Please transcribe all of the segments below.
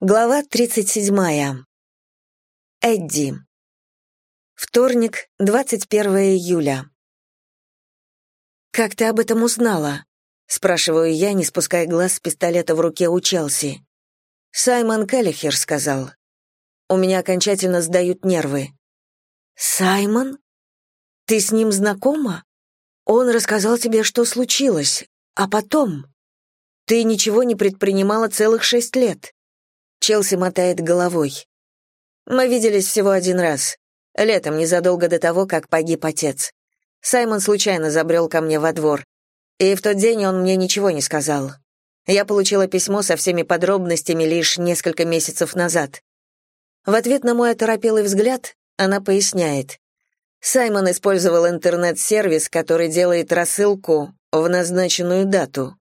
Глава 37. Эдди. Вторник, 21 июля. «Как ты об этом узнала?» — спрашиваю я, не спуская глаз с пистолета в руке у Челси. Саймон Келлихер сказал. «У меня окончательно сдают нервы». «Саймон? Ты с ним знакома? Он рассказал тебе, что случилось, а потом...» «Ты ничего не предпринимала целых шесть лет». Челси мотает головой. Мы виделись всего один раз. Летом, незадолго до того, как погиб отец. Саймон случайно забрел ко мне во двор. И в тот день он мне ничего не сказал. Я получила письмо со всеми подробностями лишь несколько месяцев назад. В ответ на мой оторопелый взгляд она поясняет. Саймон использовал интернет-сервис, который делает рассылку в назначенную дату.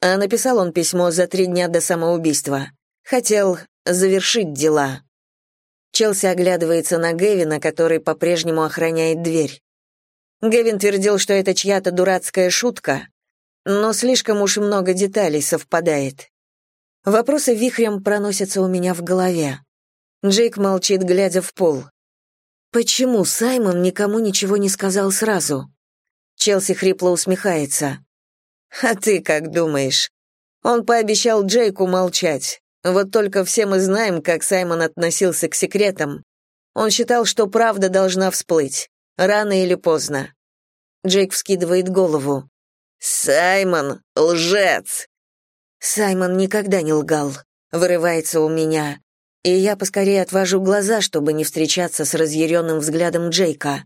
А написал он письмо за три дня до самоубийства. Хотел завершить дела. Челси оглядывается на Гевина, который по-прежнему охраняет дверь. Гевин твердил, что это чья-то дурацкая шутка, но слишком уж много деталей совпадает. Вопросы вихрем проносятся у меня в голове. Джейк молчит, глядя в пол. Почему Саймон никому ничего не сказал сразу? Челси хрипло усмехается. А ты как думаешь? Он пообещал Джейку молчать. Вот только все мы знаем, как Саймон относился к секретам. Он считал, что правда должна всплыть, рано или поздно. Джейк вскидывает голову. «Саймон — лжец!» Саймон никогда не лгал, вырывается у меня, и я поскорее отвожу глаза, чтобы не встречаться с разъяренным взглядом Джейка.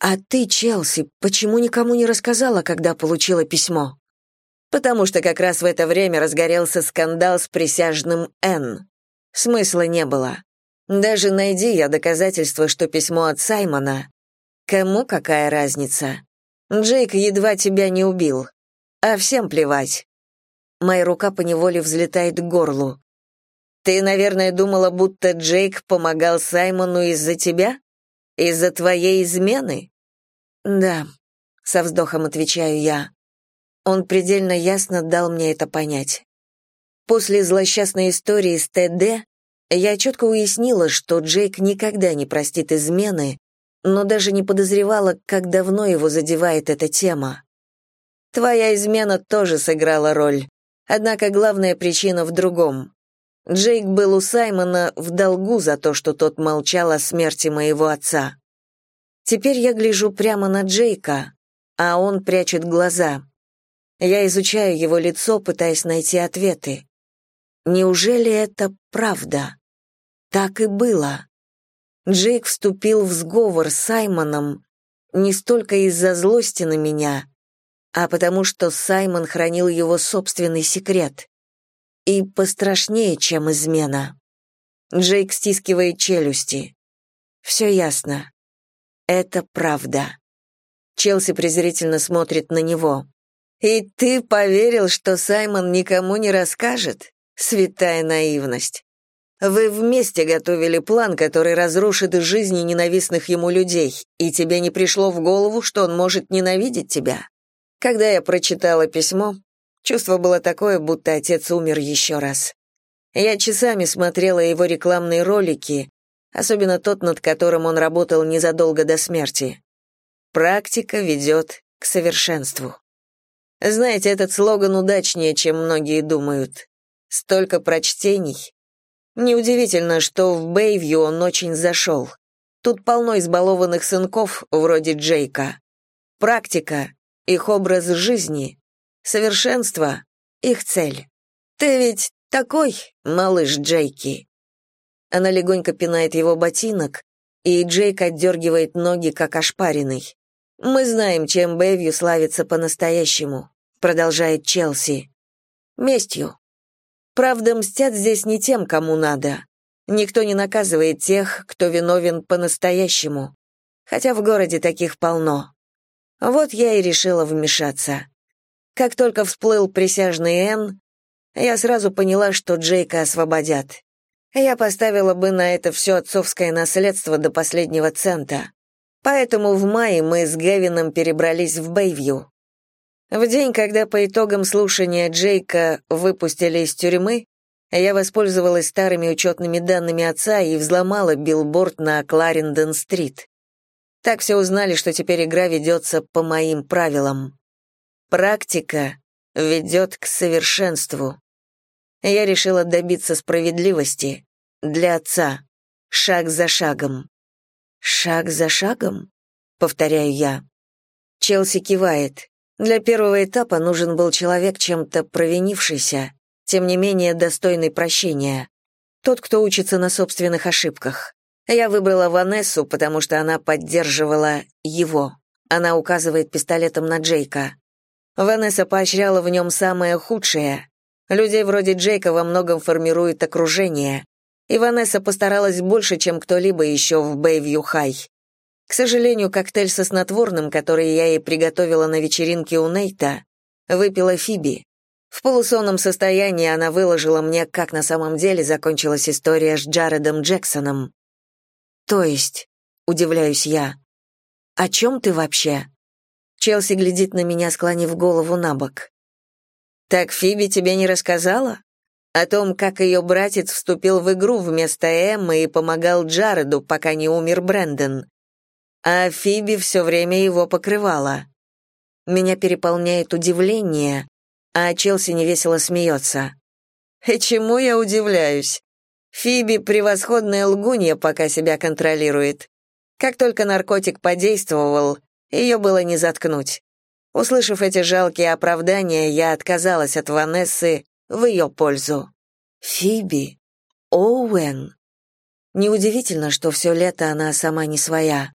«А ты, Челси, почему никому не рассказала, когда получила письмо?» Потому что как раз в это время разгорелся скандал с присяжным Н. Смысла не было. Даже найди я доказательства, что письмо от Саймона. Кому какая разница? Джейк едва тебя не убил. А всем плевать. Моя рука поневоле взлетает к горлу. Ты, наверное, думала, будто Джейк помогал Саймону из-за тебя? Из-за твоей измены? Да, со вздохом отвечаю я. Он предельно ясно дал мне это понять. После злосчастной истории с ТД я четко уяснила, что Джейк никогда не простит измены, но даже не подозревала, как давно его задевает эта тема. Твоя измена тоже сыграла роль, однако главная причина в другом. Джейк был у Саймона в долгу за то, что тот молчал о смерти моего отца. Теперь я гляжу прямо на Джейка, а он прячет глаза. Я изучаю его лицо, пытаясь найти ответы. Неужели это правда? Так и было. Джейк вступил в сговор с Саймоном не столько из-за злости на меня, а потому что Саймон хранил его собственный секрет. И пострашнее, чем измена. Джейк стискивает челюсти. Все ясно. Это правда. Челси презрительно смотрит на него. «И ты поверил, что Саймон никому не расскажет? Святая наивность. Вы вместе готовили план, который разрушит жизни ненавистных ему людей, и тебе не пришло в голову, что он может ненавидеть тебя? Когда я прочитала письмо, чувство было такое, будто отец умер еще раз. Я часами смотрела его рекламные ролики, особенно тот, над которым он работал незадолго до смерти. Практика ведет к совершенству. Знаете, этот слоган удачнее, чем многие думают. Столько прочтений. Неудивительно, что в Бэйвью он очень зашел. Тут полно избалованных сынков, вроде Джейка. Практика — их образ жизни. Совершенство — их цель. Ты ведь такой, малыш Джейки. Она легонько пинает его ботинок, и Джейк отдергивает ноги, как ошпаренный. Мы знаем, чем Бэйвью славится по-настоящему продолжает Челси. Местью. Правда, мстят здесь не тем, кому надо. Никто не наказывает тех, кто виновен по-настоящему. Хотя в городе таких полно. Вот я и решила вмешаться. Как только всплыл присяжный Н, я сразу поняла, что Джейка освободят. Я поставила бы на это все отцовское наследство до последнего цента. Поэтому в мае мы с Гевином перебрались в Бэйвью. В день, когда по итогам слушания Джейка выпустили из тюрьмы, Я воспользовалась старыми учетными данными отца и взломала билборд на Кларендон-стрит. Так все узнали, что теперь игра ведется по моим правилам. Практика ведет к совершенству. Я решила добиться справедливости для отца, шаг за шагом. «Шаг за шагом?» — повторяю я. Челси кивает. Для первого этапа нужен был человек, чем-то провинившийся, тем не менее достойный прощения. Тот, кто учится на собственных ошибках. Я выбрала Ванессу, потому что она поддерживала его. Она указывает пистолетом на Джейка. Ванесса поощряла в нем самое худшее. Людей вроде Джейка во многом формирует окружение. И Ванесса постаралась больше, чем кто-либо еще в Бэйвью-Хай. К сожалению, коктейль со снотворным, который я ей приготовила на вечеринке у Нейта, выпила Фиби. В полусонном состоянии она выложила мне, как на самом деле закончилась история с Джаредом Джексоном. То есть, удивляюсь я, о чем ты вообще? Челси глядит на меня, склонив голову на бок. Так Фиби тебе не рассказала? О том, как ее братец вступил в игру вместо Эммы и помогал Джареду, пока не умер Брэндон а Фиби все время его покрывала. Меня переполняет удивление, а Челси невесело смеется. И чему я удивляюсь? Фиби — превосходная лгунья, пока себя контролирует. Как только наркотик подействовал, ее было не заткнуть. Услышав эти жалкие оправдания, я отказалась от Ванессы в ее пользу. Фиби. Оуэн. Неудивительно, что все лето она сама не своя.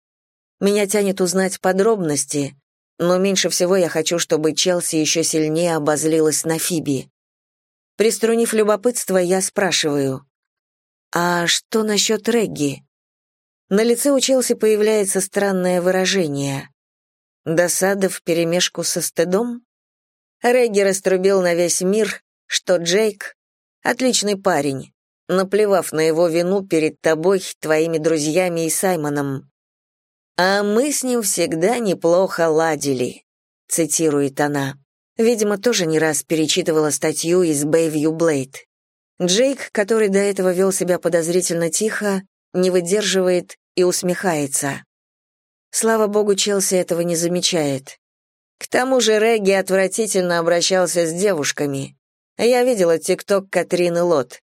Меня тянет узнать подробности, но меньше всего я хочу, чтобы Челси еще сильнее обозлилась на Фиби. Приструнив любопытство, я спрашиваю, «А что насчет Регги?» На лице у Челси появляется странное выражение. Досада вперемешку со стыдом? Регги раструбил на весь мир, что Джейк — отличный парень, наплевав на его вину перед тобой, твоими друзьями и Саймоном. «А мы с ним всегда неплохо ладили», — цитирует она. Видимо, тоже не раз перечитывала статью из Bayview Blade. Джейк, который до этого вел себя подозрительно тихо, не выдерживает и усмехается. Слава богу, Челси этого не замечает. К тому же Регги отвратительно обращался с девушками. Я видела тикток Катрины Лот.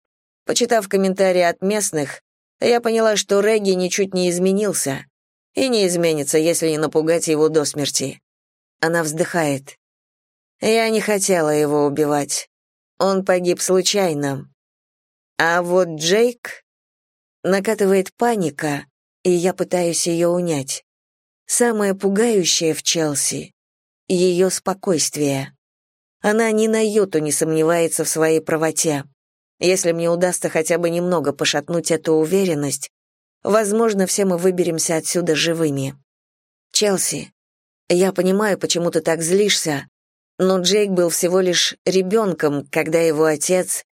Почитав комментарии от местных, я поняла, что Регги ничуть не изменился и не изменится, если не напугать его до смерти. Она вздыхает. Я не хотела его убивать. Он погиб случайно. А вот Джейк накатывает паника, и я пытаюсь ее унять. Самое пугающее в Челси — ее спокойствие. Она ни на йоту не сомневается в своей правоте. Если мне удастся хотя бы немного пошатнуть эту уверенность, Возможно, все мы выберемся отсюда живыми. Челси, я понимаю, почему ты так злишься, но Джейк был всего лишь ребенком, когда его отец...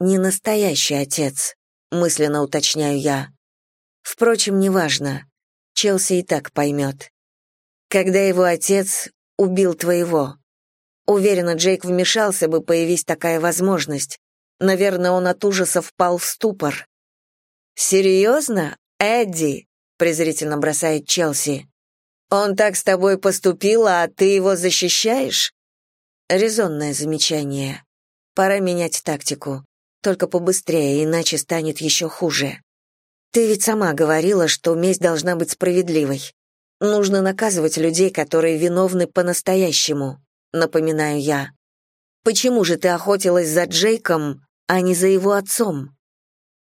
Не настоящий отец, мысленно уточняю я. Впрочем, неважно. Челси и так поймет. Когда его отец убил твоего. Уверена, Джейк вмешался бы, появись такая возможность. Наверное, он от ужаса впал в ступор. «Серьезно, Эдди?» — презрительно бросает Челси. «Он так с тобой поступил, а ты его защищаешь?» Резонное замечание. Пора менять тактику. Только побыстрее, иначе станет еще хуже. Ты ведь сама говорила, что месть должна быть справедливой. Нужно наказывать людей, которые виновны по-настоящему, напоминаю я. Почему же ты охотилась за Джейком, а не за его отцом?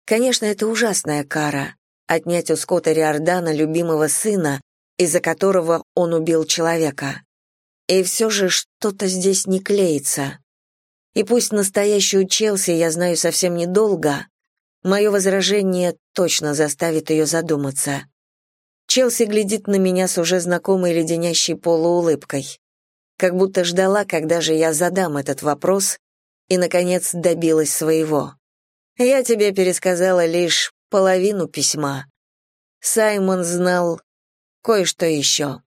Конечно, это ужасная кара — отнять у Скотта Риордана любимого сына, из-за которого он убил человека. И все же что-то здесь не клеится. И пусть настоящую Челси я знаю совсем недолго, мое возражение точно заставит ее задуматься. Челси глядит на меня с уже знакомой леденящей полуулыбкой, как будто ждала, когда же я задам этот вопрос, и, наконец, добилась своего. Я тебе пересказала лишь половину письма. Саймон знал кое-что еще.